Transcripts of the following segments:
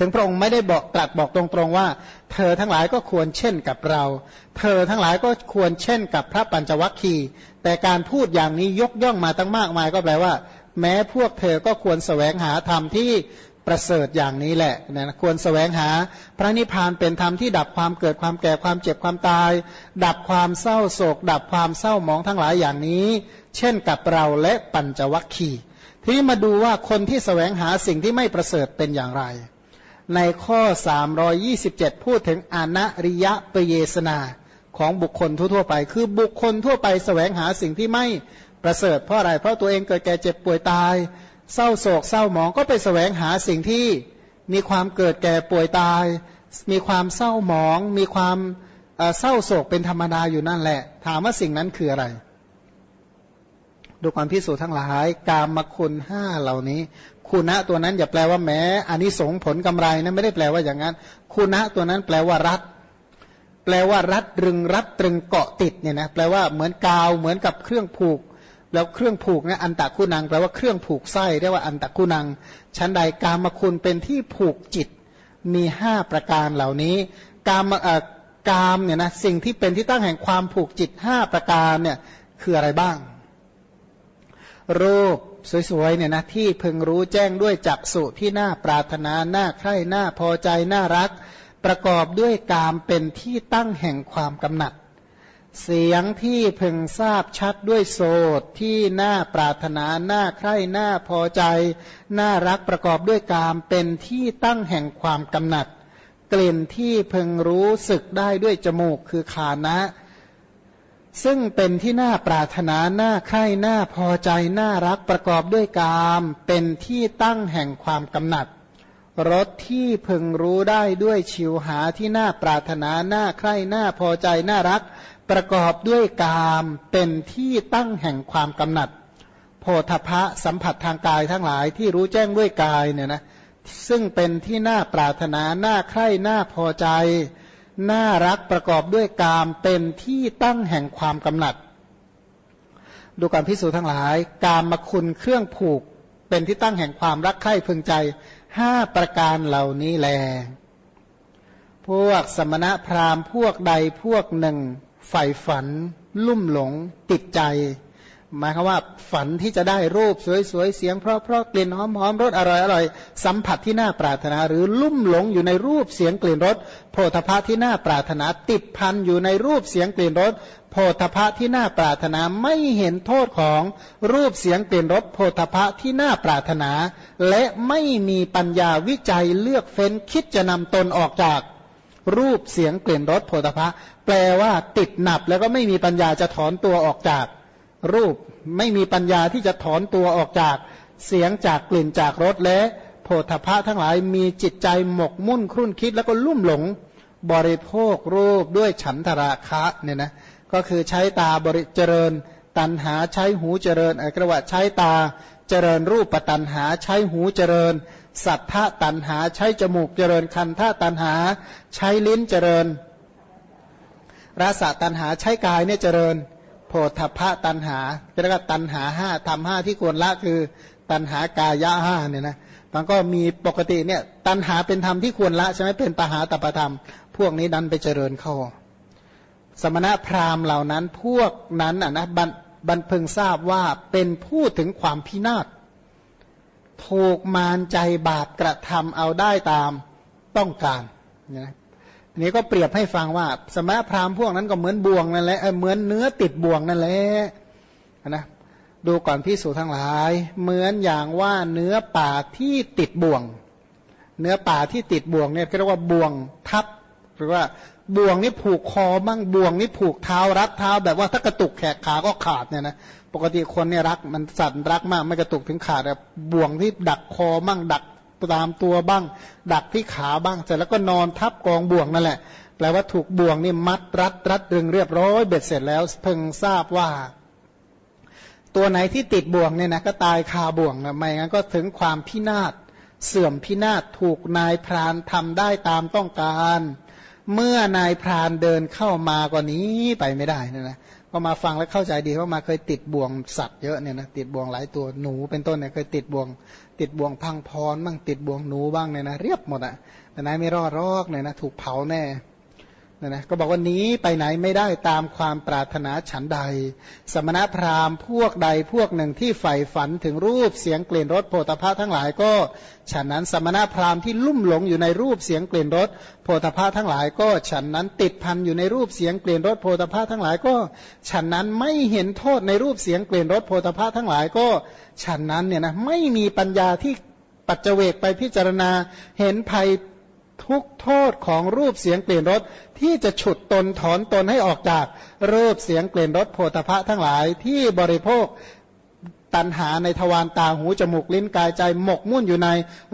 ถึงพระองค์ไม่ได้บอกตรัสบอกตรงๆว่า เธอทั้งหลายก็ควรเช่นกับเรา เธอทั้งหลายก็ควรเช่นกับพระปัญจวัคคีย์แต่การพูดอย่างนี้ยกย่องมาตั้งมากมายก็แปลว่า แม้พวกเธอก็ควรแสวงหาธรรมที่ประเสริฐอย่างนี้แหละนะควรแสวงหาพระนิพพานเป็นธรรมที่ดับความเกิดความแก่ความเจ็บความตาย ดับความเศร้าโศก ดับความเศร้าหมองทั้งหลายอย่างนี้ เช่นกับเราและปัญจวัคคีย์ทีนี้มาดูว่าคนที่แสวงหาสิ่งที่ไม่ประเสริฐเป็นอย่างไร ในข้อ 327 พูดถึงอนัริยปเยสนาของบุคคลทั่วไป คือบุคคลทั่วไปแสวงหาสิ่งที่ไม่ประเสริฐเพราะอะไร เพราะตัวเองเกิดแก่เจ็บป่วยตาย เศร้าโศกเศร้าหมองก็ไปแสวงหาสิ่งที่มีความเกิดแก่ป่วยตาย มีความเศร้าหมอง มีความเศร้าโศกเป็นธรรมดาอยู่นั่นแหละ ถามว่าสิ่งนั้นคืออะไร ดูความพิสูจน์ทั้งหลาย กามคุณห้าเหล่านี้ คุณะตัวนั้นอย่าแปลว่าแม้อันนี้สงผลกำไรนะไม่ได้แปลว่าอย่างนั้น คุณะตัวนั้นแปลว่ารัดแปลว่ารัดรึงรัดตรึงเกาะติดเนี่ยนะแปลว่าเหมือนกาวเหมือนกับเครื่องผูก แล้วเครื่องผูกนะอันตะคุนังแปลว่าเครื่องผูกไส้เรียกว่าอันตะคุนังชั้นใดกามคุณเป็นที่ผูกจิตมีห้าประการเหล่านี้ กามกามเนี่ยนะสิ่งที่เป็นที่ตั้งแห่งความผูกจิตห้าประการเนี่ยคืออะไรบ้าง รูป สวยๆเนี่ยนะที่พึงรู้แจ้งด้วยจักษุที่น่าปรารถนาน่าใคร่น่าพอใจน่ารัก ประกอบด้วยกามเป็นที่ตั้งแห่งความกำหนัด เสียงที่พึงทราบชัดด้วยโสดที่น่าปรารถนาน่าใคร่น่าพอใจน่ารักประกอบด้วยกามเป็นที่ตั้งแห่งความกำหนัด กลิ่นที่พึงรู้สึกได้ด้วยจมูกคือขานะ ซึ่งเป็นที่น่าปรารถนาน่าใคร่น่าพอใจน่ารักประกอบด้วยกามเป็นที่ตั้งแห่งความกำหนัดรสที่พึงรู้ได้ด้วยชิวหาที่น่าปรารถนาน่าใคร่น่าพอใจน่ารัก ประกอบด้วยกามเป็นที่ตั้งแห่งความกำหนัด โพธพะสัมผัสทางกายทั้งหลายที่รู้แจ้งด้วยกายเนี่ยนะซึ่งเป็นที่น่าปรารถนาน่าใคร่น่าพอใจ น่ารักประกอบด้วยกามเป็นที่ตั้งแห่งความกำหนัด ดูการพิสูจน์ทั้งหลาย กามมาคุณเครื่องผูก เป็นที่ตั้งแห่งความรักใคร่พึงใจห้าประการเหล่านี้แล พวกสมณะพราหมณ์พวกใดพวกหนึ่งใฝ่ฝัน ลุ่มหลง ติดใจ หมายความว่าฝันที่จะได้รูปสวยๆเสียงเพราะเกลิ่นหอมๆรสอร่อยๆสัมผัสที่น่าปรารถนา หรือลุ่มหลงอยู่ในรูปเสียงกลิ่นรสโพธภะที่น่าปรารถนา ติดพันอยู่ในรูปเสียงกลิ่นรสโพธภะที่น่าปรารถนาไม่เห็นโทษของรูปเสียงกลิ่นรสโพธภะที่น่าปรารถนา และไม่มีปัญญาวิจัยเลือกเฟ้นคิดจะนำตนออกจากรูปเสียงกลิ่นรสโพธภะแปลว่าติดหนับแล้วก็ไม่มีปัญญาจะถอนตัวออกจาก รูปไม่มีปัญญาที่จะถอนตัวออกจากเสียงจากกลิ่นจากรสและโผฏฐะทั้งหลายมีจิตใจหมกมุ่นครุ่นคิดแล้วก็ลุ่มหลงบริโภครูปด้วยฉันทราคะเนี่ยนะก็คือใช้ตาบริเจริญ ตันหาใช้หูเจริญอกระว่าใช้ตาเจริญรูปปัตันหาใช้หูเจริญ สัทธะตันหาใช้จมูกเจริญคันท่าตันหา ใช้ลิ้นเจริญรสตันหาใช้กายเนี่ยเจริญ โพธพะตันหาเรียกว่าตันหาห้าทำห้าที่ควรละคือตันหากายะห้าเนี่ยนะมันก็มีปกติเนี่ยตันหาเป็นธรรมที่ควรละใช่ไหมเป็นปหาตปธรรม พวกนี้ดันไปเจริญเข้า สมณะพราหมณ์เหล่านั้นพวกนั้นอะนะบรรพึงทราบว่าเป็นผู้ถึงความพินาศถูกมารใจบาปกระทำเอาได้ตามต้องการนะ นี่ก็เปรียบให้ฟังว่า สมณพราหมณ์พวกนั้นก็เหมือนบ่วงนั่นแหละเหมือนเนื้อติดบ่วงนั่นแหละนะดูก่อนพิสูจทั้งหลาย เหมือนอย่างว่าเนื้อป่าที่ติดบ่วง เนื้อป่าที่ติดบ่วงเนี่ยเรียกว่าบ่วงทับหรือว่าบ่วงนี่ผูกคอบ้างบ่วงนี่ผูกเท้ารัดเท้า แบบว่าถ้ากระตุกแขกขาก็ขาดเนี่ยนะปกติคนเนี่ยรักมันสั่นรักมากไม่กระตุกถึงขาดแบบบ่วงที่ดักคอบ้างดัก ตามตัวบ้าง ดักที่ขาบ้างเสร็จแล้วก็นอนทับกองบ่วงนั่นแหละ แปลว่าถูกบ่วงนี่มัดรัดรัดรึงเรียบร้อยเบ็ดเสร็จแล้วเพิ่งทราบว่า ตัวไหนที่ติดบ่วงเนี่ยนะก็ตายคาบ่วงนะไม่งั้นก็ถึงความพินาศเสื่อมพินาศถูกนายพรานทำได้ตามต้องการ เมื่อนายพรานเดินเข้ามากว่านี้ไปไม่ได้นะนะก็มาฟังแล้วเข้าใจดีเพราะมาเคยติดบ่วงสัตว์เยอะเนี่ยนะติดบ่วงหลายตัวหนูเป็นต้นเนี่ยเคยติดบ่วง ติดบ่วงพังพรบ้างติดบ่วงหนูบ้างเนี่ยนะเรียบหมดอะแต่นายไม่รอดรอกเนี่ยนะถูกเผาแน่ นะนะก็บอกว่านี้ไปไหนไม่ได้ตามความปรารถนาฉันใด สมณพราหมณ์พวกใดพวกหนึ่งที่ใฝ่ฝันถึงรูปเสียงกลิ่นรสโพธภะทั้งหลายก็ฉันนั้นสมณพราหมณ์ที่ลุ่มหลงอยู่ในรูปเสียงกลิ่นรสโพธภะทั้งหลาย ก็ฉันนั้นติดพันอยู่ในรูปเสียงกลิ่นรสโพธภะทั้งหลายก็ฉันนั้นไม่เห็นโทษในรูปเสียงกลิ่นรสโพธภะทั้งหลายก็ฉันนั้นเนี่ยนะไม่มีปัญญาที่ปัจเจกไปพิจารณาเห็นภัย ทุกโทษของรูปเสียงเปลี่ยนรสที่จะฉุดตนถอนตนให้ออกจากรูปเสียงเปลี่ยนรสโพธพะทั้งหลายที่บริโภคตันหาในทวารตาหูจมูกลิ้นกายใจหมกมุ่นอยู่ใน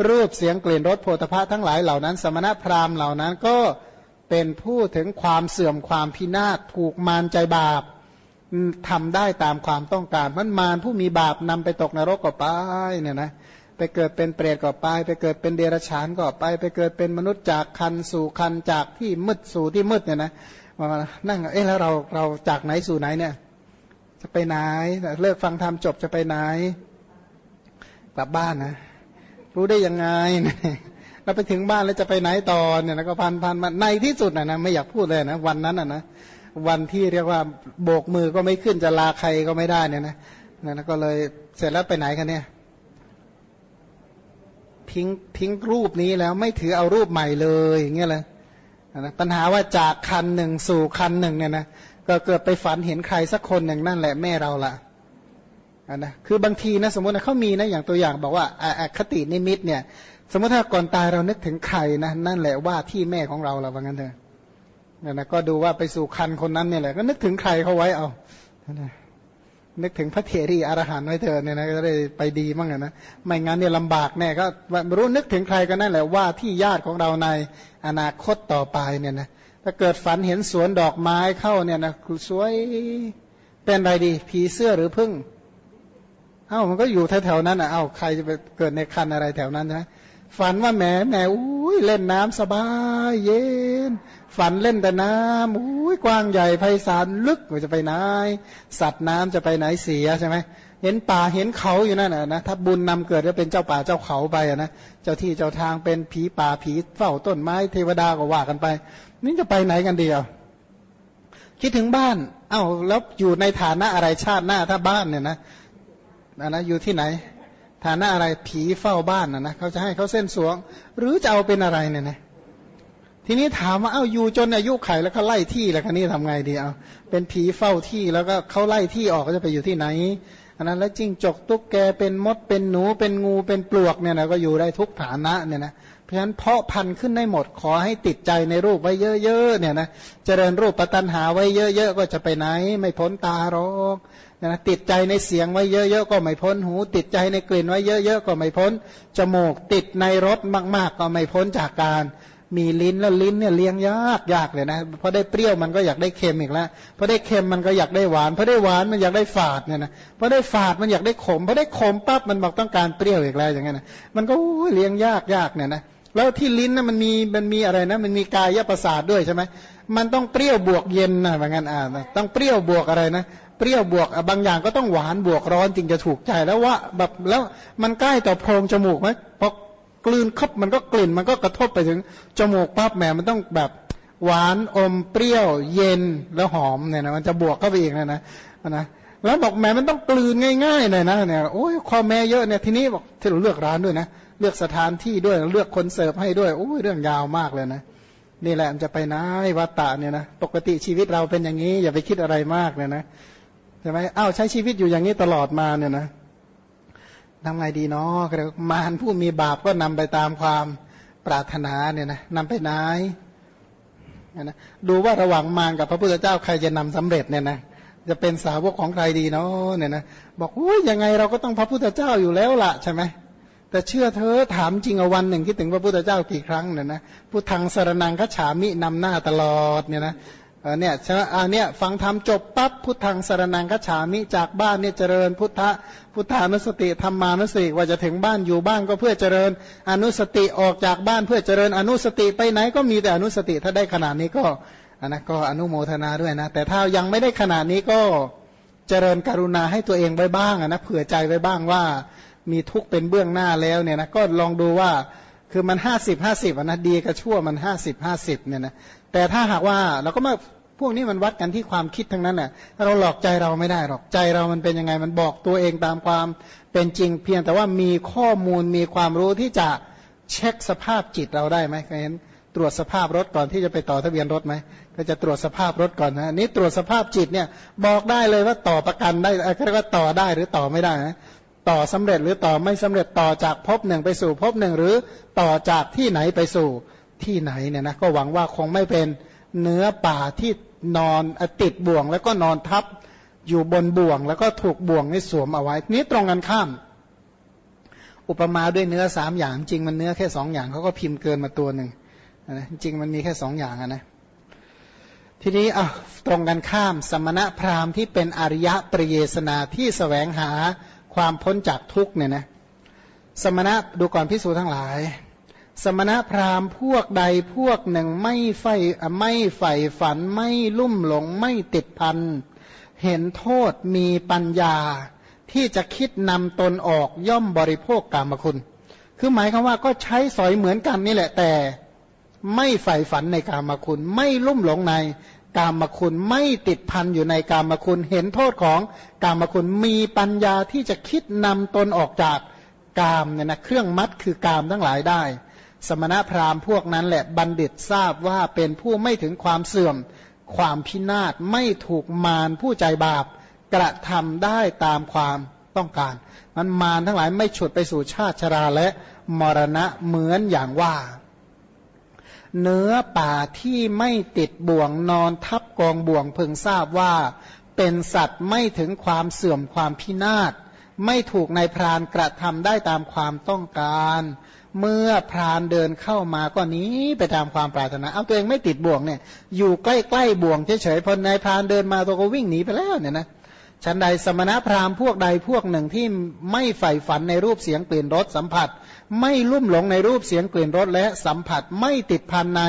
รูปเสียงเปลี่ยนรสโพธพะทั้งหลายเหล่านั้น สมณพราหมณ์เหล่านั้นก็เป็นผู้ถึงความเสื่อมความพินาศถูกมารใจบาปทำได้ตามความต้องการมันมารผู้มีบาปนำไปตกนรกก็ไปเนี่ยนะ ไปเกิดเป็นเปรตก็ไปไปเกิดเป็นเดรัจฉานก็ไป ไปเกิดเป็นมนุษย์จากคันสู่คันจากที่มืดสู่ที่มืดเนี่ยนะมานั่งเอ๊ะแล้วเราเราจากไหนสู่ไหนเนี่ย จะไปไหนเลิกฟังธรรมจบจะไปไหน กลับบ้านนะรู้ได้ยังไงเราไปถึงบ้านแล้วจะไปไหนต่อเนี่ยนะก็พันพันมาในที่สุดนะนะไม่อยากพูดเลยนะวันนั้นอะนะวันที่เรียกว่าโบกมือก็ไม่ขึ้นจะลาใครก็ไม่ได้เนี่ยนะนะก็เลยเสร็จแล้วไปไหนกันเนี่ย ทิ้งทิ้งรูปนี้แล้วไม่ถือเอารูปใหม่เลยอย่างเงี้ยเลยนะปัญหาว่าจากคันหนึ่งสู่คันหนึ่งเนี่ยนะก็เกิดไปฝันเห็นใครสักคนหนึ่งนั่นแหละแม่เราละนะคือบางทีนะสมมตินะเขามีนะอย่างตัวอย่างบอกว่าอคตินิมิตเนี่ย สมมติถ้าก่อนตายเรานึกถึงใครนะนั่นแหละว่าที่แม่ของเราเราว่างั้นเถอะนะก็ดูว่าไปสู่คันคนนั้นเนี่ยแหละก็นึกถึงใครเขาไว้เอานะ นึกถึงพระเถรีอรหันต์ไว้เถอะเนี่ยนะก็ได้ไปดีมั่งนะไม่งั้นเนี่ยลำบากแน่ก็รู้นึกถึงใครก็นั่นแหละว่าที่ญาติของเราในอนาคตต่อไปเนี่ยนะถ้าเกิดฝันเห็นสวนดอกไม้เข้าเนี่ยนะคือสวยเป็นไรดี ผีเสื้อหรือพึ่งเอ้ามันก็อยู่แถวๆนั้นอะเอ้าใครจะไปเกิดในคันอะไรแถวนั้นนะฝันว่าแหมแหมอุ้ยเล่นน้ำสบายเย็น ฝันเล่นแต่น้ำอุ้ยกว้างใหญ่ไพศาลลึกจะไปไหน สัตว์น้ำจะไปไหนเสียใช่ไหมเห็นป่าเห็นเขาอยู่นั่นนะถ้าบุญนำเกิดจะเป็นเจ้าป่าเจ้าเขาไปนะเจ้าที่เจ้าทางเป็นผีป่าผีเฝ้าต้นไม้เทวดาก็ว่ากันไป นี่จะไปไหนกันเดียว คิดถึงบ้านเอ้าแล้วอยู่ในฐานะอะไรชาติหน้าถ้าบ้านเนี่ยนะนะอยู่ที่ไหน ฐานะอะไรผีเฝ้าบ้านนะนะเขาจะให้เขาเส้นสวง หรือจะเอาเป็นอะไรเนี่ยนะ ทีนี้ถามว่าเอ้าอยู่จนอายุไขแล้วก็ไล่ที่แล้วคันนี้ทำไงดีเอาเป็นผีเฝ้าที่แล้วก็เขาไล่ที่ออกก็จะไปอยู่ที่ไหนอันนั้นแล้วจิ้งจกตุ๊กแกเป็นมดเป็นหนูเป็นงูเป็นปลวกเนี่ยนะก็อยู่ได้ทุกฐานะเนี่ยนะเพราะฉะนั้นเพาะพันธุ์ขึ้นได้หมดขอให้ติดใจในรูปไว้เยอะๆเนี่ยนะเจริญรูปปัตันหาไว้เยอะๆก็จะไปไหน ไม่พ้นตาหรอกนะติดใจในเสียงไว้เยอะๆก็ไม่พ้นหู ติดใจในกลิ่นไว้เยอะๆก็ไม่พ้นจมูกติดในรสมาก ๆ ก็ไม่พ้นจากการ มีลิ้นแล้วลิ้นเนี่ยเลี้ยงยากยากเลยนะพอได้เปรี้ยวมันก็อยากได้เค็มอีกแล้วพอได้เค็มมันก็อยากได้หวานพอได้หวานมันอยากได้ฝาดเนี่ยนะพอได้ฝาดมันอยากได้ขมพอได้ขมปั๊บมันบอกต้องการเปรี้ยวอีกแล้วอย่างเงี้ยนะมันก็เลี้ยงยากยากเนี่ยนะแล้วที่ลิ้นนะมันมีมันมีอะไรนะ มันมีกายประสาทด้วยใช่ไหมมันต้องเปรี้ยวบวกเย็นนะว่างั้นอ่าต้องเปรี้ยวบวกอะไรนะเปรี้ยวบวกบางอย่างก็ต้องหวานบวกร้อนจึงจะถูกใจแล้วว่าแบบแล้วมันใกล้ต่อโพรงจมูกไหมพอ กลืนคับมันก็กลิ่นมันก็กระทบไปถึงจมูกปั๊บแหมมันต้องแบบหวานอมเปรี้ยวเย็นแล้วหอมเนี่ยนะมันจะบวกเข้าไปอีกนะนะนะแล้วบอกแหมมันต้องกลืนง่ายๆเลยนะเนี่ยโอ้ยข้อแม่เยอะเนี่ยทีนี้บอกที่เราเลือกร้านด้วยนะเลือกสถานที่ด้วยเลือกคนเสิร์ฟให้ด้วยโอ้ยเรื่องยาวมากเลยนะนี่แหละมันจะไปไหนวัตตะเนี่ยนะปกติชีวิตเราเป็นอย่างนี้ อย่าไปคิดอะไรมากเลยนะใช่ไหมอ้าวใช้ชีวิตอยู่อย่างนี้ตลอดมาเนี่ยนะ ทำไงดีเนาะเรียกมารผู้มีบาปก็นำไปตามความปรารถนาเนี่ยนะนำไปไหนนะดูว่าระหว่างมารกับพระพุทธเจ้าใครจะนำสำเร็จเนี่ยนะจะเป็นสาวกของใครดีเนาะเนี่ยนะบอกโอ้ยยังไงเราก็ต้องพระพุทธเจ้าอยู่แล้วล่ะใช่ไหมแต่เชื่อเธอถามจริงเอาวันหนึ่งคิดถึงพระพุทธเจ้ากี่ครั้งเนี่ยนะพุทธังสารนังคัจฉามินำหน้าตลอดเนี่ยนะ เนี่ยใช่ไหมอันเนี้ยฟังธรรมจบปั๊บพุทธังสารนังกัจฉามิจากบ้านเนี่ยเจริญ พุทธพุทธานุสติธรรมานุสติว่าจะถึงบ้านอยู่บ้านก็เพื่อเจริญ อนุสติออกจากบ้านเพื่อเจริญอนุสติไปไหนก็มีแต่อนุสติถ้าได้ขนาดนี้ก็อันนั้นก็อนุโมทนาด้วยนะ แต่ถ้ายังไม่ได้ขนาดนี้ก็เจริญกรุณาให้ตัวเองไว้บ้างนะเผื่อใจไว้บ้างว่ามีทุกข์เป็นเบื้องหน้าแล้วเนี่ยนะก็ลองดูว่าคือมันห้าสิบห้าสิบนะดีกับชั่วมันห้าสิบห้าสิบเนี่ยนะแต่ถ้าหากว่าเราก็มา พวกนี้มันวัดกันที่ความคิดทั้งนั้นน่ะ เราหลอกใจเราไม่ได้หรอก ใจเรามันเป็นยังไง มันบอกตัวเองตามความเป็นจริง เพียงแต่ว่ามีข้อมูลมีความรู้ที่จะเช็คสภาพจิตเราได้ไหมเคยเห็นตรวจสภาพรถก่อนที่จะไปต่อทะเบียนรถไหมก็จะตรวจสภาพรถก่อนนะนี้ตรวจสภาพจิตเนี่ยบอกได้เลยว่าต่อประกันได้เรียกว่าต่อได้หรือต่อไม่ได้นะต่อสำเร็จหรือต่อไม่สำเร็จต่อจากภพหนึ่งไปสู่ภพหนึ่งหรือต่อจากที่ไหนไปสู่ที่ไหนเนี่ยนะก็หวังว่าคงไม่เป็น เนื้อป่าที่นอนติดบ่วง แล้วก็นอนทับอยู่บนบ่วง แล้วก็ถูกบ่วงนี่สวมเอาไว้นี้ตรงกันข้าม อุปมาด้วยเนื้อสามอย่าง จริงมันเนื้อแค่สองอย่างเขาก็พิมพ์เกินมาตัวหนึ่งนะจริงมันมีแค่สองอย่างนะทีนี้อะตรงกันข้าม สมณะพราหมณ์ที่เป็นอริยะปริเยสนาที่สแสวงหาความพ้นจากทุกเนี่ยนะสมณะดูก่อนพิสูจทั้งหลาย สมณพราหมณ์พวกใดพวกหนึ่งไม่ใฝ่ไม่ใฝ่ฝันไม่ลุ่มหลงไม่ติดพัน เห็นโทษมีปัญญา ที่จะคิดนำตนออกย่อมบริโภคกรรมคุณ คือหมายความว่าก็ใช้สอยเหมือนกันนี่แหละแต่ ไม่ใฝ่ฝันในกามคุณ ไม่ลุ่มหลงในกามคุณไม่ติดพันอยู่ในกามคุณเห็นโทษของกามคุณมีปัญญาที่จะคิดนำตนออกจากกามเนี่ยนะเครื่องมัดคือกามทั้งหลายได้ สมณพราหมณ์พวกนั้นแหละบัณฑิตทราบว่าเป็นผู้ไม่ถึงความเสื่อม ความพินาศไม่ถูกมารผู้ใจบาป กระทำได้ตามความต้องการ มันมารทั้งหลายไม่ฉุดไปสู่ชาติชราและมรณะเหมือนอย่างว่า เนื้อป่าที่ไม่ติดบ่วงนอนทับกองบ่วงเพึงทราบว่า เป็นสัตว์ไม่ถึงความเสื่อมความพินาศ ไม่ถูกในพรานกระทำได้ตามความต้องการ เมื่อพรานเดินเข้ามาก็นี้ไปตามความปรารถนา เอาตัวเองไม่ติดบ่วงเนี่ย อยู่ใกล้ๆบ่วงเฉยๆพอนายพรานเดินมาตัวก็วิ่งหนีไปแล้วเนี่ยนะฉันใดสมณพราหมณ์พวกใดพวกหนึ่งที่ไม่ใฝ่ฝันในรูปเสียงเปลี่นรสสัมผัส ไม่ลุ่มหลงในรูปเสียงกลิ่นรสและสัมผัส ไม่ติดพันใน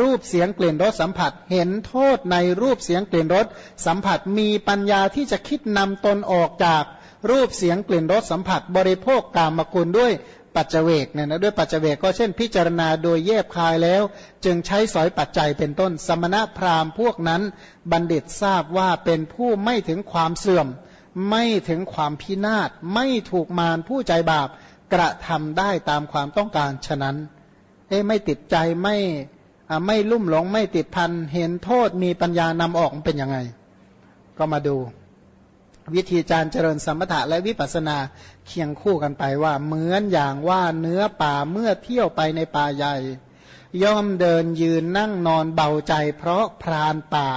รูปเสียงกลิ่นรสสัมผัส เห็นโทษในรูปเสียงกลิ่นรสสัมผัสมีปัญญาที่จะคิดนำตนออกจาก รูปเสียงกลิ่นรสสัมผัส บริโภคกามกุลด้วยปัจเจกเนี่ยนะด้วยปัจเจกก็เช่นพิจารณาโดยแยบคายแล้ว จึงใช้สอยปัจจัยเป็นต้น สมณะพราหมณ์พวกนั้นบัณฑิตทราบว่าเป็นผู้ไม่ถึงความเสื่อม ไม่ถึงความพินาศไม่ถูกมารผู้ใจบาปกระทำได้ตามความต้องการฉะนั้นเอ้ไม่ติดใจไม่ไม่ลุ่มหลงไม่ติดพันเห็นโทษมีปัญญานำออกเป็นยังไง ก็มาดู วิธีการเจริญสมถะและวิปัสสนาเคียงคู่กันไปว่า เหมือนอย่างว่าเนื้อป่าเมื่อเที่ยวไปในป่าใหญ่ ย่อมเดินยืนนั่งนอนเบาใจ เพราะพรานป่า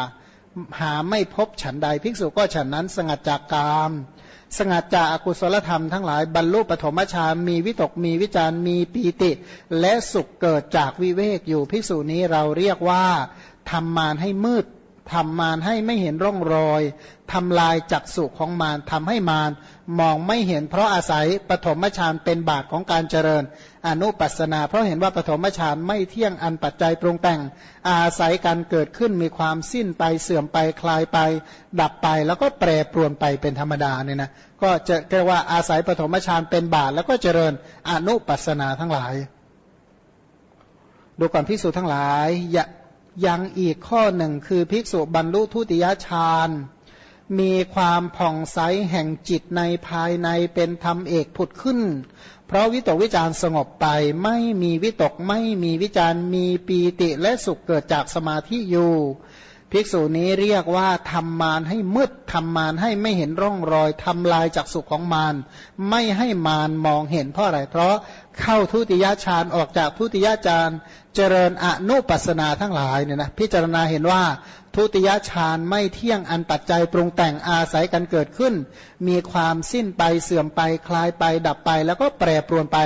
หาไม่พบฉันใดภิกษุก็ฉันนั้นสงัดจากกาม สงัดจากอกุศลธรรมทั้งหลายบรรลุปฐมฌานมีวิตกมีวิจารมีปีติ และสุขเกิดจากวิเวกอยู่ภิกษุนี้เราเรียกว่าทำมารให้มืด ทำมารให้ไม่เห็นร่องรอยทำลายจักสุของมารทำให้มารมองไม่เห็นเพราะอาศัยปฐมฌานเป็นบาทของการเจริญ อนุปัสนา เพราะเห็นว่าปฐมฌานไม่เที่ยงอันปัจจัยปรุงแต่ง อาศัยการเกิดขึ้นมีความสิ้นไปเสื่อมไปคลายไป ดับไปแล้วก็แปรปรวนไปเป็นธรรมดาเนี่ยนะก็จะเรียกว่าอาศัยปฐมฌานเป็นบาทแล้วก็เจริญอนุปัสนาทั้งหลาย ดูก่อนพิสูจทั้งหลายยั ยังอีกข้อหนึ่งคือภิกษุบรรลุทุติยฌานมีความผ่องใสแห่งจิตในภายในเป็นธรรมเอกผุดขึ้น เพราะวิตกวิจารสงบไปไม่มีวิตกไม่มีวิจารมีปีติและสุขเกิดจากสมาธิอยู่ ภิกษุนี้เรียกว่าทำมารให้มืดทำมารให้ไม่เห็นร่องรอยทำลายจากสุขของมารไม่ให้มารมองเห็นเพราะอะไรเพราะเข้าทุติยฌานออกจากทุติยฌาน เจริญอนุปัสนาทั้งหลายเนี่ยนะพิจารณาเห็นว่าทุติยฌานไม่เที่ยงอันปัจจัยปรุงแต่งอาศัยกันเกิดขึ้น มีความสิ้นไปเสื่อมไปคลายไปดับไป แล้วก็แปรปรวนไป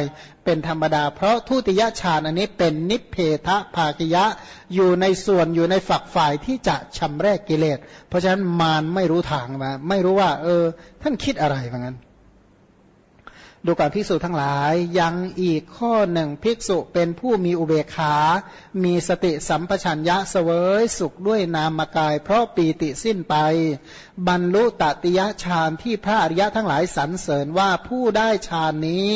เป็นธรรมดา เพราะทุติยฌานอันนี้เป็นนิเพทะภากิยะอยู่ในส่วนอยู่ในฝักฝ่ายที่จะชำแรกกิเลส เพราะฉะนั้นมารไม่รู้ทางนะไม่รู้ว่า เออ ท่านคิดอะไรเหมือนกัน ดูก่อนภิกษุทั้งหลายยังอีกข้อหนึ่งภิกษุเป็นผู้มีอุเบกขา มีสติสัมปชัญญะเสวยสุขด้วยนามกาย เพราะปีติสิ้นไป บรรลุตติยฌานที่พระอริยะทั้งหลายสรรเสริญว่าผู้ได้ฌานนี้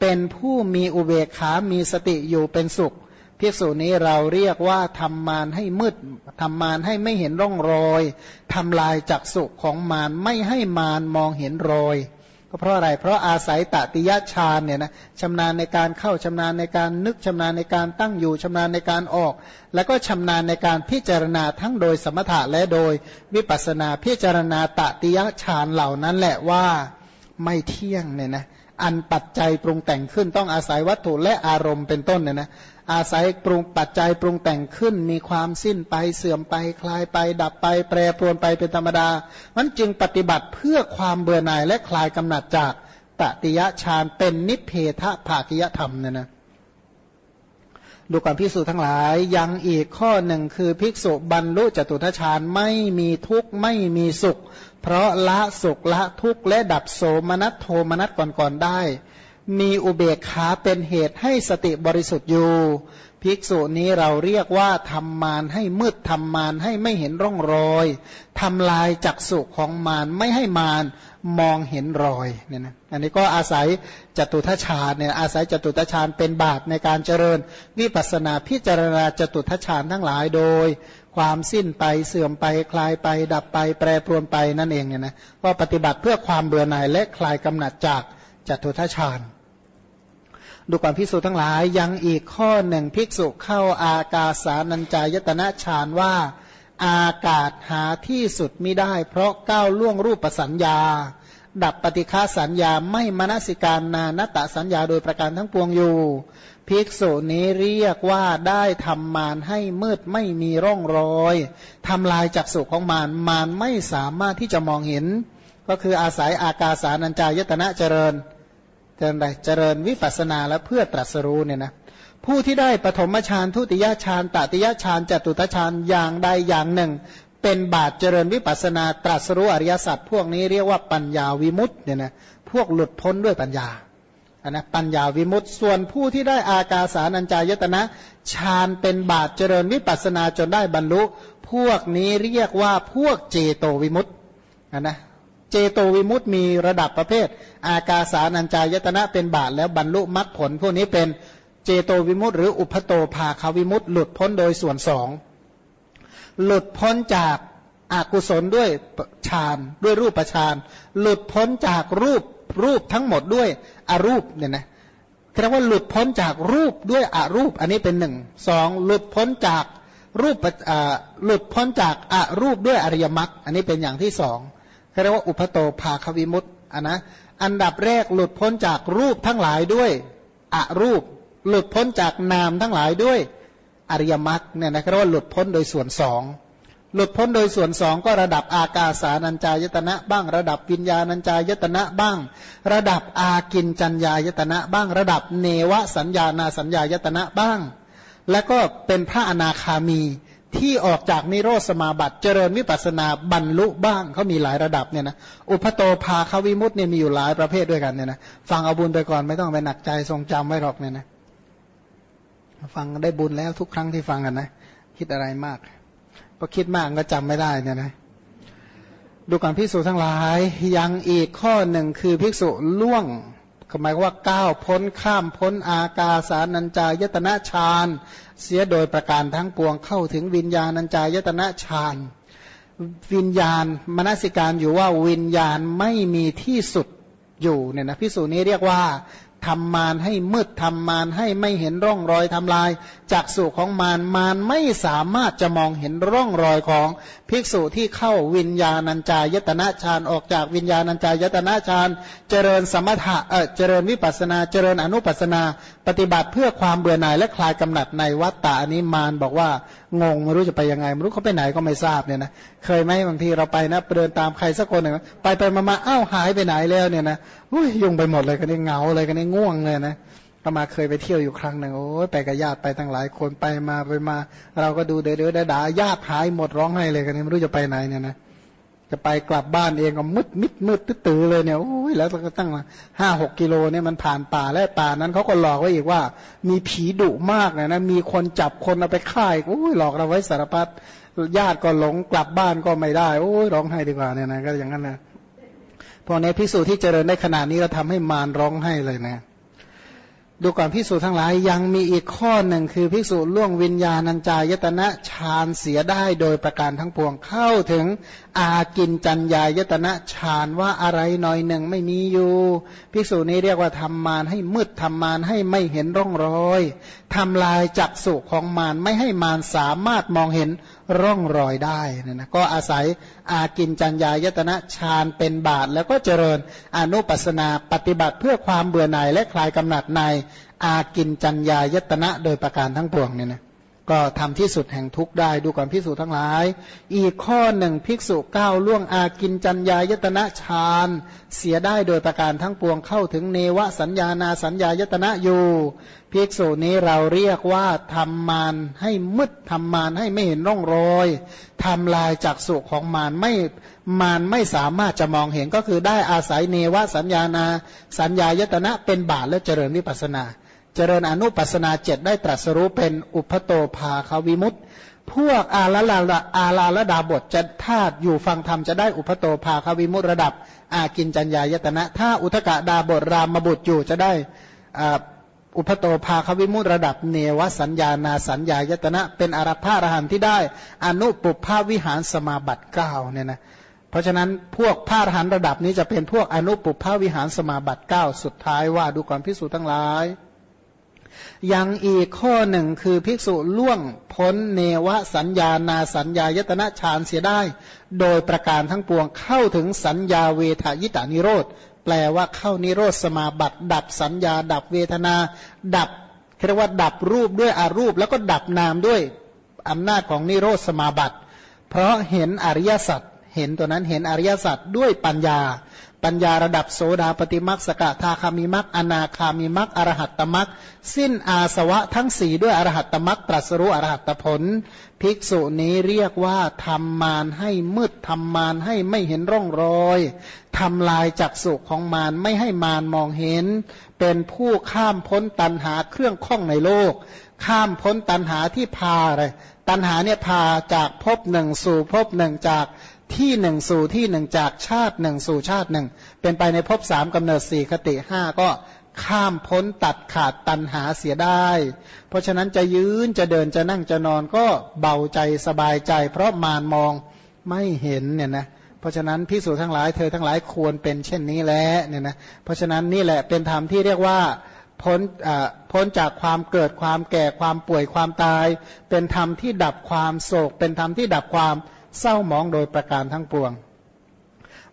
เป็นผู้มีอุเบกขา มีสติอยู่เป็นสุขภิกษุนี้เราเรียกว่าทำมารให้มืดทำมารให้ไม่เห็นร่องรอยทำลายจักสุขของมารไม่ให้มารมองเห็นรอย ก็เพราะอะไร เพราะอาศัยตติยะฌานเนี่ยนะชำนาญในการเข้าชำนาญในการนึกชำนาญในการตั้งอยู่ชำนาญในการออก แล้วก็ชำนาญในการพิจารณาทั้งโดยสมถะและโดยวิปัสนาพิจารณาตติยะฌานเหล่านั้นแหละว่าไม่เที่ยงเนี่ยนะอันปัจจัยปรุงแต่งขึ้นต้องอาศัยวัตถุและอารมณ์เป็นต้นเนี่ยนะ อาศัยปรุงปัจจัยปรุงแต่งขึ้น มีความสิ้นไปเสื่อมไปคลายไป ดับไป แปรปรวนไปเป็นธรรมดามันจึงปฏิบัติเพื่อความเบื่อหน่ายและคลายกำหนัดจากตติยฌานเป็นนิเพทภากิยธรรมเนี่ยนะดูก่อนพิสูจทั้งหลายยังอีกข้อหนึ่งคือภิกษุบรรลุจตุทชานไม่มีทุกข์ไม่มีสุข เพราะละสุขละทุกข์และดับโสมนัสโทมนัสก่อนๆได้ มีอุเบกขาเป็นเหตุให้สติบริสุทธิ์อยู่ ภิกษุนี้เราเรียกว่าทำมารให้มืดทำมารให้ไม่เห็นร่องรอยทำลายจักสุของมารไม่ให้มารมองเห็นรอยเนี่ยนะอันนี้ก็อาศัยจตุทชฌานเนี่ยอาศัยจตุทชฌานเป็นบาตในการเจริญ วิปัสนาพิจารณาจตุทชฌานทั้งหลายโดย ความสิ้นไปเสื่อมไปคลายไป ดับไป แปรปรวนไปนั่นเองเนี่ยนะก็ปฏิบัติเพื่อความเบื่อหน่ายและคลายกำหนัดจาก จตุทัชฌานดูก่อนภิกษุทั้งหลายยังอีกข้อหนึ่งภิกษุเข้าอากาสานัญจายตนะฌานว่า อากาศหาที่สุดไม่ได้ เพราะก้าวล่วงรูปสัญญา ดับปฏิฆาสัญญาไม่มนสิการนานตะสัญญาโดยประการทั้งปวงอยู่ ภิกษุนี้เรียกว่าได้ทำมารให้มืดไม่มีร่องรอยทำลายจักสุของมารมารไม่สามารถที่จะมองเห็น ก็คืออาศัยอากาสานัญจายตนะเจริญ จริญอะไรเจริญวิปัสนาและเพื่อตรัสรู้เนี่ยนะผู้ที่ได้ปฐมฌานทุติยฌานตติยฌานจตุตฌานอย่างใดอย่างหนึ่ง เป็นบาตเจริญวิปัสนาตรัสรู้อริยสัจพวกนี้เรียกว่าปัญญาวิมุตต์เนี่ยนะพวกหลุดพ้นด้วยปัญญาอันนะปัญญาวิมุตต์ส่วนผู้ที่ได้อากาสานัญจายตนะฌานเป็นบาตเจริญวิปัสนาจนได้บรรลุ พวกนี้เรียกว่าพวกเจโตวิมุตต์อันนะ เจโตวิมุตต์มีระดับประเภท อากาสานัญจายตนะเป็นบาทแล้วบรรลุมรรคผล พวกนี้เป็นเจโตวิมุตต์หรืออุพโตภาคาวิมุตต์หลุดพ้นโดยส่วนสองหลุดพ้นจากอากุศลด้วยฌานด้วยรูปฌานหลุดพ้นจากรูปรูปทั้งหมดด้วยอรูปเนี่ยนะเรียกว่าหลุดพ้นจากรูปด้วยอรูป อันนี้เป็นหนึ่งสองหลุดพ้นจากรูปหลุดพ้นจากอรูปด้วยอริยมรรคอันนี้เป็นอย่างที่สอง เรียกว่าอุปโตภาควิมุตต์อันนะอันดับแรกหลุดพ้นจากรูปทั้งหลายด้วยอรูป หลุดพ้นจากนามทั้งหลายด้วยอริยมรรคเนี่ยนะเรียกว่าหลุดพ้นโดยส่วนสองหลุดพ้นโดยส่วนสองก็ระดับอากาสานัญจายตนะบ้าง ระดับวิญญาณัญจายตนะบ้าง ระดับอากินจัญญายตนะบ้าง ระดับเนวสัญญานาสัญญายตนะบ้าง และก็เป็นพระอนาคามี ที่ออกจากนิโรธสมาบัติเจริญวิปัสนาบรรลุบ้างเขามีหลายระดับเนี่ยนะอุปโตภาคาวิมุตเนี่ยมีอยู่หลายประเภทด้วยกันเนี่ยนะฟังเอาบุญไปก่อนไม่ต้องไปหนักใจทรงจำไว้หรอกเนี่ยนะฟังได้บุญแล้วทุกครั้งที่ฟังกันนะคิดอะไรมากพอคิดมากก็จำไม่ได้เนี่ยนะดูก่อนภิกษุทั้งหลายยังอีกข้อหนึ่งคือภิกษุล่วง หมายว่าก้าวพ้นข้ามพ้นอากาสานัญจายตนะฌานเสียโดยประการทั้งปวงเข้าถึงวิญญาณัญจายตนะฌานวิญญาณมนสิการอยู่ว่าวิญญาณไม่มีที่สุดอยู่เนี่ยนะพิสูจนี้เรียกว่าทำมารให้มืดทำมารให้ไม่เห็นร่องรอยทำลายจากสุของมารมารไม่สามารถจะมองเห็นร่องรอยของ ภิกษุที่เข้าวิญญาณัญจายตนะฌานออกจากวิญญาณัญจายตนะฌานเจริญสมถะเออเจริญวิปัสนา เจริญอนุปัสนา ปฏิบัติเพื่อความเบื่อหน่ายและคลายกำหนัดในวัฏฏะอันนี้มารบอกว่างงไม่รู้จะไปยังไงไม่รู้เขาไปไหนก็ไม่ทราบเนี่ยนะเคยไหมบางทีเราไปนะเดินตามใครสักคนหนึ่งไปไปมามาอ้าวหายไปไหนแล้วเนี่ยนะอุ้ยยุ่งไปหมดเลยกันนี่เงาเลยกันนี่ง่วงเลยนะ ก็มาเคยไปเที่ยวอยู่ครั้งหนึ่งโอ้ยไปกับญาติไปตั้งหลายคนไปมาไปมา เราก็ดูเดือดเดือดด่าญาติหายหมดร้องไห้เลยกันนี่ไม่รู้จะไปไหนเนี่ยนะจะไปกลับบ้านเองก็มืดมิดมืดตื้อเลยเนี่ยโอ้ยแล้วก็ตั้งห้าหกกิโลเนี่ยมันผ่านป่าและป่านั้นเขาก็หลอกไว้อีกว่า มีผีดุมากเลยนะมีคนจับคนเอาไปฆ่าอีกโอ้ยหลอกเราไว้สารพัดญาติก็หลงกลับบ้านก็ไม่ได้ โอ้ยร้องไห้ดีกว่าเนี่ยนะก็อย่างนั้นนะพอในพิสูจน์ที่เจริญได้ขนาดนี้ก็ทำให้มารร้องไห้เลยนะ ดูก่อนพิสูจทั้งหลายยังมีอีกข้อหนึ่งคือพิสูจล่วงวิญญาณัญจายตนะฌานเสียได้โดยประการทั้งปวงเข้าถึงอากินจัญญายตนะฌานว่าอะไรหน่อยหนึ่งไม่มีอยู่ พิสูจนี้เรียกว่าทำมารให้มืดทำมารให้ไม่เห็นร่องรอยทำลายจักสุของมารไม่ให้มารสามารถมองเห็นร่องรอยได้นะนะก็อาศัยอากินจัญญายตนะฌานเป็นบาท แล้วก็เจริญอนุปัสนาปฏิบัติเพื่อความเบื่อหน่ายและคลายกำหนัดในอากินจัญญายตนะโดยประการทั้งปวงเนี่ยนะ ก็ทำที่สุดแห่งทุกได้ดูก่อนพิสูจทั้งหลาย อีกข้อหนึ่งภิกษุก้าวล่วงอากินจัญญายตนะฌานเสียได้โดยประการทั้งปวงเข้าถึงเนวสัญญานาสัญญายตนะอยู่ภิกษุนี้เราเรียกว่าทำมารให้มืดทำมารให้ไม่เห็นร่องรอยทำลายจากสุของมารไม่มารไม่สามารถจะมองเห็นก็คือได้อาศัยเนวสัญญานา สัญญายตนะเป็นบาทและเจริญวิปัสนา เจริญอนุปัสนาเจ็ดได้ตรัสรู้เป็นอุปโตภาคาวิมุตพวกอาลาลาอาลาลดาบทจะธาตุอยู่ฟังธรรมจะได้อุปโตภาคาวิมุตระดับ อากินจัญญายตนะ ถ้าอุทกะดาบทรามบุตรอยู่จะได้อุปโตภาควิมุตระดับเนวสัญญานาสัญญายตนะ เป็นอารพาอรหันที่ได้ อนุปุภาวิหารสมาบัติเก้าเนี่ยนะเพราะฉะนั้นพวกพาหันระดับนี้จะเป็นพวกอนุปุภาวิหารสมาบัติเก้าสุดท้ายว่าดูก่อนพิสูจน์ทั้งหลาย ยังอีกข้อหนึ่งคือภิกษุล่วงพ้นเนวสัญญานาสัญญายตนะฌานเสียได้ โดยประการทั้งปวงเข้าถึงสัญญาเวทายตานิโรธแปลว่าเข้านิโรธสมาบัติ ดับสัญญา ดับเวทนา ดับเรียกว่าดับรูปด้วยอารูป แล้วก็ดับนามด้วยอำนาจของนิโรธสมาบัติ เพราะเห็นอริยสัจ เห็นตัวนั้นเห็นอริยสัจด้วยปัญญา ปัญญาระดับโสดาปฏิมักสกทาคามิมักอนาคามิมักอรหัตตมักสิ้นอาสวะทั้งสี่ด้วยอรหัตตมักตรัสรู้อรหัตผล ภิกษุนี้เรียกว่าทำมารให้มืดทำมารให้ไม่เห็นร่องรอยทำลายจักสุของมารไม่ให้มารมองเห็น เป็นผู้ข้ามพ้นตันหาเครื่องข้องในโลก ข้ามพ้นตันหาที่พาอะไรตันหาเนี่ยพาจากภพหนึ่งสู่ภพหนึ่งจาก ที่หนึ่งสู่ที่หนึ่งจากชาติหนึ่งสู่ชาติหนึ่ง เป็นไปในภพสามกำเนิดสี่คติห้าก็ข้ามพ้นตัดขาดตันหาเสียได้ เพราะฉะนั้นจะยืนจะเดินจะนั่งจะนอนก็เบาใจสบายใจ เพราะมารมองไม่เห็นเนี่ยนะเพราะฉะนั้นพิสูจทั้งหลายเธอทั้งหลายควรเป็นเช่นนี้แล้วเนี่ยนะเพราะฉะนั้นนี่แหละเป็นธรรมที่เรียกว่าพ้นพ้นจากความเกิดความแก่ความป่วยความตาย เป็นธรรมที่ดับความโศก เป็นธรรมที่ดับความ เศร้าหมองโดยประการทั้งปวง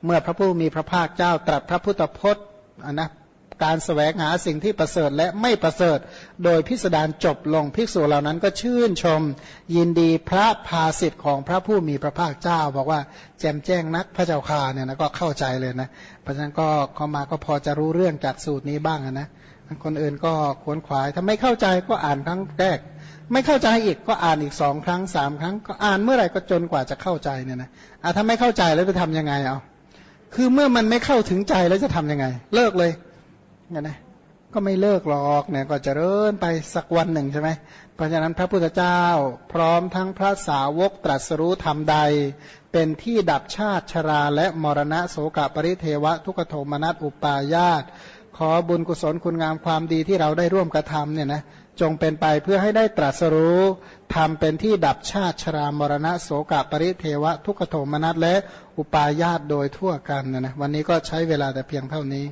เมื่อพระผู้มีพระภาคเจ้าตรัสพระพุทธพจน์นะ การสแสวงหาสิ่งที่ประเสริฐและไม่ประเสริฐ โดยพิสดารจบลงภิกษุเหล่านั้นก็ชื่นชม ยินดีพระภาสิทธิ์ของพระผู้มีพระภาคเจ้า บอกว่าแจมแจ้งนักพระเจ้าค่าเนี่ยนะก็เข้าใจเลยนะเพราะฉะนั้นก็เข้ามาก็พอจะรู้เรื่องจากสูตรนี้บ้างนะคนอื่นก็ขวนขวายถ้าไม่เข้าใจก็อ่านครั้งแรกไม่เข้าใจอีกก็อ่านอีกสองครั้งสามครั้ง ก็อ่านเมื่อไหร่ก็จนกว่าจะเข้าใจเนี่ยนะอะถ้าไม่เข้าใจแล้วจะทํำยังไงเอาคือเมื่อมันไม่เข้าถึงใจแล้วจะทํำยังไง เลิกเลย เนี่ยนะก็ไม่เลิกหรอกเนี่ยก็จะเริญไปสักวันหนึ่งใช่ไหมเพราะฉะนั้นพระพุทธเจ้า พร้อมทั้งพระสาวกตรัสรู้ธรรมใด เป็นที่ดับชาติชราและมรณะโสกปริเทวะ ทุกโทมนัสอุปายาตขอบุญกุศลคุณงามความดีที่เราได้ร่วมกระทำเนี่ยนะจงเป็นไปเพื่อให้ได้ตรัสรู้ทำเป็นที่ดับชาติชรามรณะโสกปริเทวะ ทุกขโทมนัสและอุปายาตโดยทั่วกันนะนะวันนี้ก็ใช้เวลาแต่เพียงเท่านี้